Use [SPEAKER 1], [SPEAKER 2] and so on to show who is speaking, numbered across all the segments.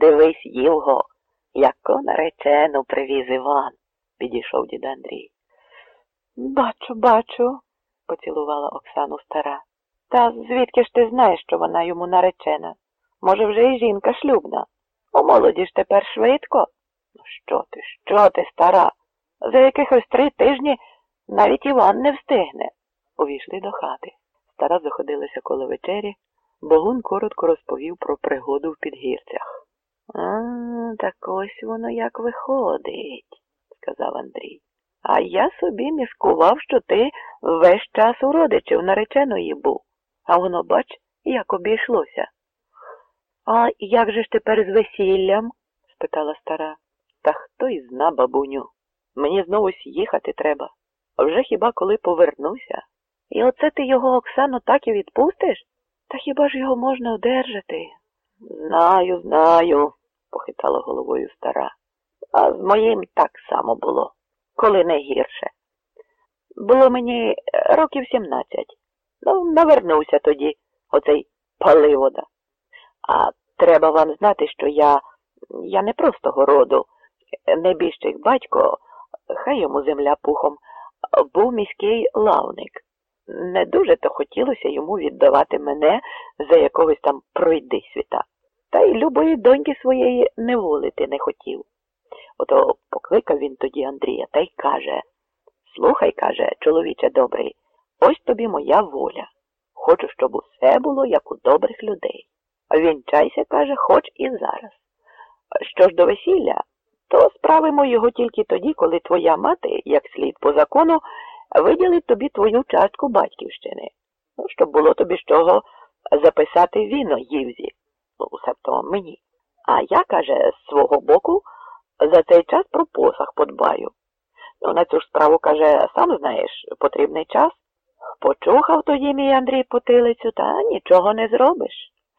[SPEAKER 1] Дивись, Євго, яку наречену привіз Іван, підійшов дід Андрій.
[SPEAKER 2] Бачу, бачу, поцілувала Оксану стара. Та звідки ж ти знаєш, що вона йому наречена? Може, вже і жінка шлюбна? У молоді ж тепер швидко? Ну що ти, що ти, стара? За якихось три тижні навіть Іван не встигне. Увійшли до хати. Стара заходилася коло вечері. Богун коротко розповів про пригоду в підгірцях. А, так ось воно як виходить, сказав Андрій. А я собі міскував, що ти весь час у родичів нареченої був. А воно, бач, як обійшлося. А як же ж тепер з весіллям? спитала стара. Та хто й зна, бабуню. Мені знову їхати треба. А вже хіба коли повернуся? І оце ти його, Оксану, так і відпустиш? Та хіба ж його можна одержати? Знаю, знаю, похитала головою стара. А з моїм так само було, коли не гірше. Було мені років сімнадцять. Ну, навернувся тоді, оцей паливода. А треба вам знати, що я я не простого роду. Небіжчик батько, хай йому земля пухом, був міський лавник. Не дуже то хотілося йому віддавати мене за якогось там пройди світа. Та й любої доньки своєї не волити не хотів. Ото покликав він тоді Андрія та й каже Слухай, каже, чоловіче добрий, ось тобі моя воля. Хочу, щоб усе було, як у добрих людей. Вінчайся, каже, хоч і зараз. Що ж до весілля, то справимо його тільки тоді, коли твоя мати, як слід по закону, виділить тобі твою частку батьківщини. Ну, щоб було тобі з чого записати віно ївзі, ну, себто мені. А я, каже, з свого боку за цей час про посах подбаю. Ну, на цю ж справу, каже, сам знаєш, потрібний час. Почухав тоді мій Андрій потилицю, та нічого не зробиш.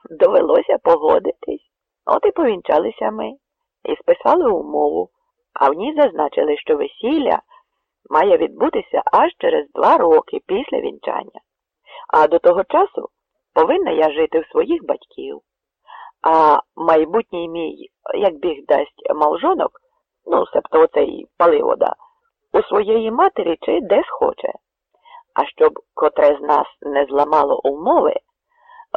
[SPEAKER 2] Довелося погодитись. От і повінчалися ми, і списали умову, а в ній зазначили, що весілля має відбутися аж через два роки після вінчання. А до того часу повинна я жити в своїх батьків. А майбутній мій, як біг дасть малжонок, ну, себто оцей паливода, у своєї матері чи де схоче. А щоб котре з нас не зламало умови,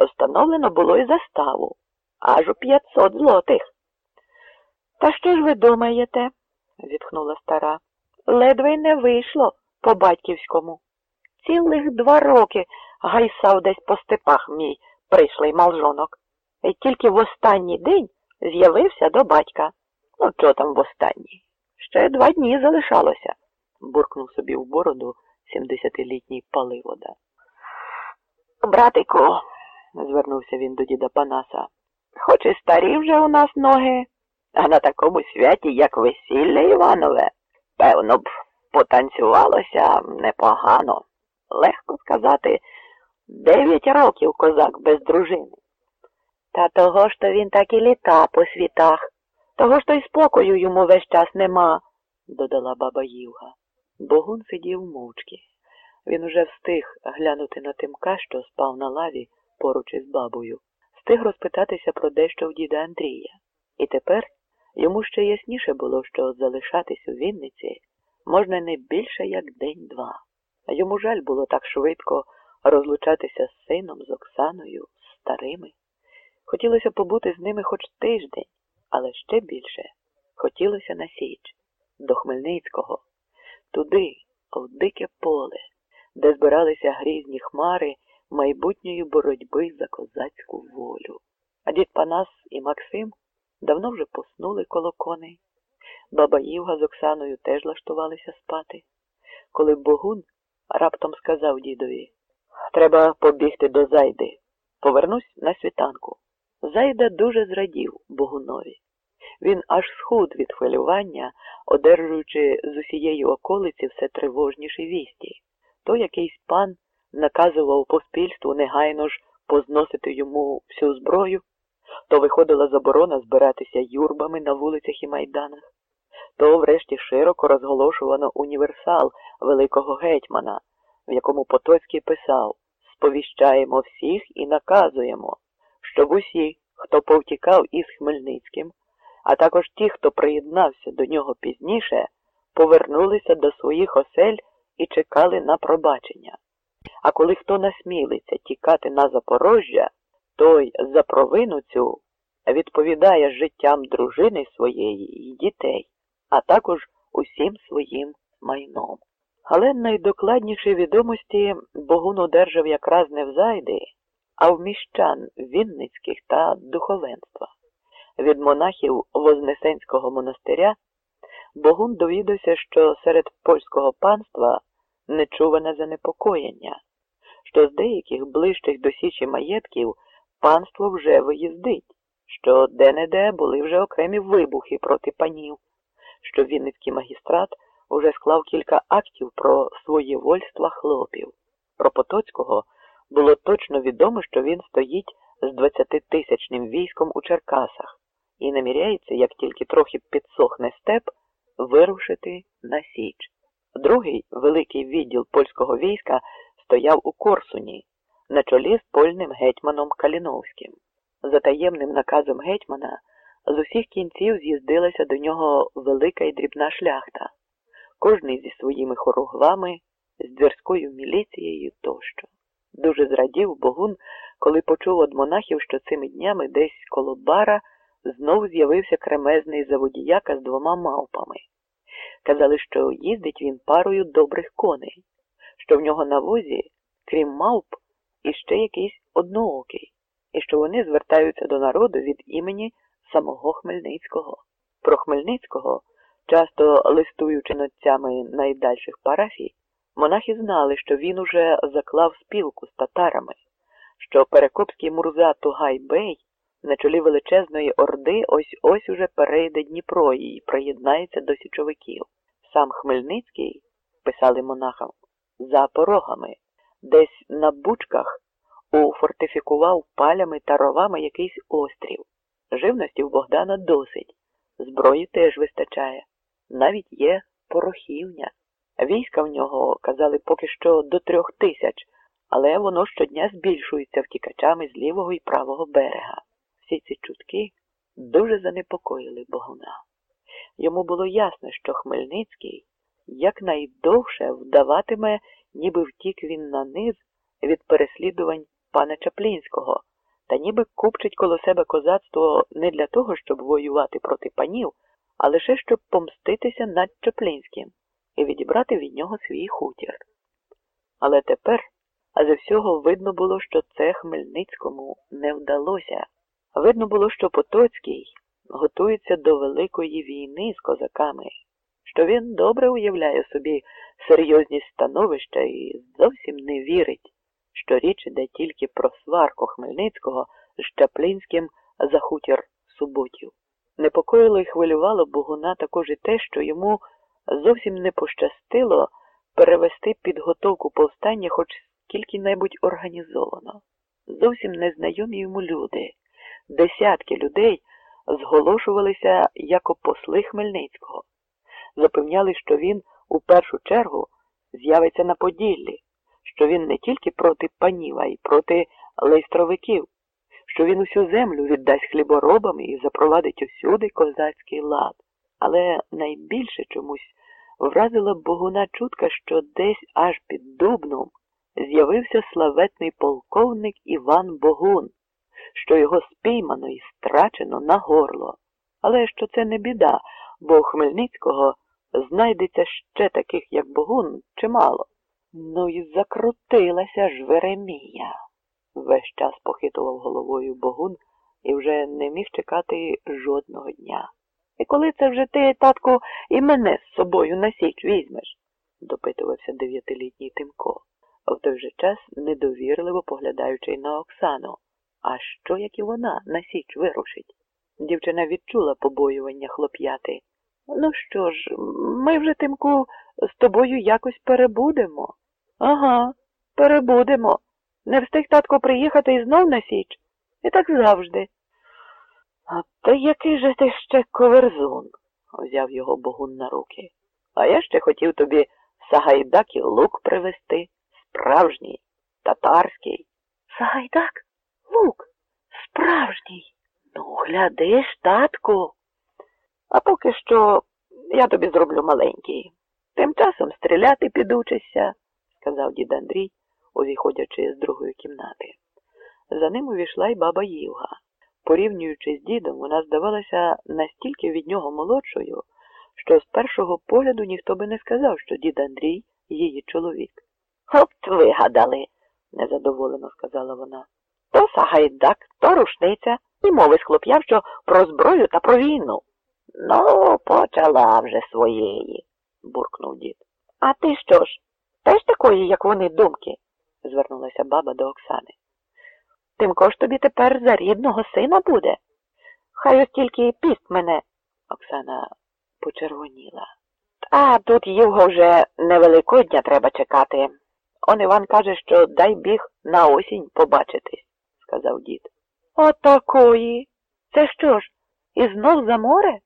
[SPEAKER 2] встановлено було й заставу аж у п'ятсот злотих. Та що ж ви думаєте? зітхнула стара. Ледве й не вийшло по батьківському. Цілих два роки гайсав десь по степах мій прийшлий малжонок. І тільки в останній день з'явився до батька. Ну, що там в останній? Ще два дні залишалося, буркнув собі в бороду сімдесятилітній паливода. Братику, звернувся він до діда Панаса, хоч і старі вже у нас ноги, а на такому святі, як весілля Іванове, певно б, потанцювалося непогано. Легко сказати, дев'ять років козак без дружини. Та того ж то він так і літа по світах, того ж то й спокою йому весь час нема, додала баба Ївга. Богун сидів мовчки. Він уже встиг глянути на тимка, що спав на лаві поруч із бабою, встиг розпитатися про дещо в діда Андрія. І тепер йому ще ясніше було, що залишатись у Вінниці можна не більше, як день-два. Йому жаль було так швидко розлучатися з сином, з Оксаною, з старими. Хотілося побути з ними хоч тиждень, але ще більше хотілося на Січ, до Хмельницького, туди, в дике поле, де збиралися грізні хмари майбутньої боротьби за козацьку волю. А дід Панас і Максим давно вже поснули коло коней. Баба Івга з Оксаною теж лаштувалися спати. Коли Богун раптом сказав дідові Треба побігти до зайди. Повернусь на світанку. Зайда дуже зрадів Богунові. Він аж схуд від хвилювання, одержуючи з усієї околиці все тривожніші вісті. То якийсь пан наказував поспільству негайно ж позносити йому всю зброю, то виходила заборона збиратися юрбами на вулицях і майданах, то врешті широко розголошувано універсал великого гетьмана, в якому Потоцький писав Сповіщаємо всіх і наказуємо, щоб усі хто повтікав із Хмельницьким, а також ті, хто приєднався до нього пізніше, повернулися до своїх осель і чекали на пробачення. А коли хто насмілиться тікати на Запорожжя, той за провину цю відповідає життям дружини своєї і дітей, а також усім своїм майном. Але найдокладніші відомості Богун одержав якраз не в зайди, а в міщан Вінницьких та духовенства. Від монахів Вознесенського монастиря Богун довідався, що серед польського панства нечуване занепокоєння, що з деяких ближчих до Січі маєтків панство вже виїздить, що де-не-де були вже окремі вибухи проти панів, що Вінницький магістрат уже склав кілька актів про своєвольства хлопів. Про Потоцького було точно відомо, що він стоїть з 20-тисячним військом у Черкасах і наміряється, як тільки трохи підсохне степ, вирушити на Січ. Другий великий відділ польського війська стояв у Корсуні на чолі з польним гетьманом Каліновським. За таємним наказом гетьмана з усіх кінців з'їздилася до нього велика і дрібна шляхта, кожний зі своїми хоругвами, з двірською міліцією тощо. Дуже зрадів Богун, коли почув од монахів, що цими днями десь коло бара знов з'явився кремезний заводіяка з двома мавпами. Казали, що їздить він парою добрих коней, що в нього на возі, крім мавп, іще якийсь одноокий, і що вони звертаються до народу від імені самого Хмельницького. Про Хмельницького, часто листуючи нотцями найдальших парафій, монахи знали, що він уже заклав спілку з татарами, що Перекопський Мурза Тугай Бей на чолі величезної орди ось ось уже перейде Дніпро і приєднається до січовиків. Сам Хмельницький, писали монахам, за порогами, десь на бучках уфортифікував палями та ровами якийсь острів. Живності в Богдана досить, зброї теж вистачає, навіть є порохівня. Війська в нього, казали, поки що до трьох тисяч, але воно щодня збільшується втікачами з лівого і правого берега. Всі ці чутки дуже занепокоїли Богуна. Йому було ясно, що Хмельницький якнайдовше вдаватиме, ніби втік він на низ від переслідувань пана Чаплінського, та ніби купчить коло себе козацтво не для того, щоб воювати проти панів, а лише щоб помститися над Чаплінським і відібрати від нього свій хутір. Але тепер, а за всього видно було, що це Хмельницькому не вдалося. Видно було, що Потоцький готується до великої війни з козаками, що він добре уявляє собі серйозність становища і зовсім не вірить, що річ іде тільки про сварку Хмельницького з Чаплінським за хутір суботів. Непокоїло і хвилювало Богуна також і те, що йому зовсім не пощастило перевести підготовку повстання хоч скільки-небудь організовано. Зовсім незнайомі йому люди, десятки людей зголошувалися як посли Хмельницького, запевняли, що він у першу чергу з'явиться на Поділлі, що він не тільки проти панів, а й проти лейстровиків, що він усю землю віддасть хліборобам і запровадить усюди козацький лад. Але найбільше чомусь вразила Богуна чутка, що десь аж під Дубном з'явився славетний полковник Іван Богун, що його спіймано і страчено на горло. Але що це не біда, бо у Хмельницького знайдеться ще таких, як Богун, чимало. Ну і закрутилася ж Веремія. Весь час похитував головою Богун і вже не міг чекати жодного дня. І коли це вже ти, татку, і мене з собою на січ візьмеш? допитувався дев'ятилітній Тимко, в той же час недовірливо поглядаючи на Оксану. А що, як і вона на січ вирушить? Дівчина відчула побоювання хлоп'яти. Ну що ж, ми вже, Тимку, з тобою якось перебудемо. Ага, перебудемо. Не встиг татко приїхати і знов на січ. І так завжди. А та який же ти ще коверзун, взяв його богун на руки. А я ще хотів тобі Сагайдак і лук привезти, справжній, татарський. Сагайдак? Лук, справжній. Ну, глядиш, татку. А поки що я тобі зроблю маленький. Тим часом стріляти підучишся, сказав дід Андрій, увіходячи з другої кімнати. За ним увійшла й баба Ївга. Порівнюючи з дідом, вона здавалася настільки від нього молодшою, що з першого погляду ніхто би не сказав, що дід Андрій її чоловік. От вигадали, незадоволено сказала вона. То сагайдак, то рушниця, і мови схлоп'яв, що про зброю та про війну. Ну, почала вже своєї, буркнув дід. А ти що ж? Теж такої, як вони, думки? звернулася баба до Оксани. Тимко ж тобі тепер за рідного сина буде. Хай ось тільки піст мене. Оксана почервоніла. А тут Євго вже невеликодня треба чекати. Он Іван каже, що дай біг на осінь побачитись, сказав дід. Отакої. Це що ж, і знов за море?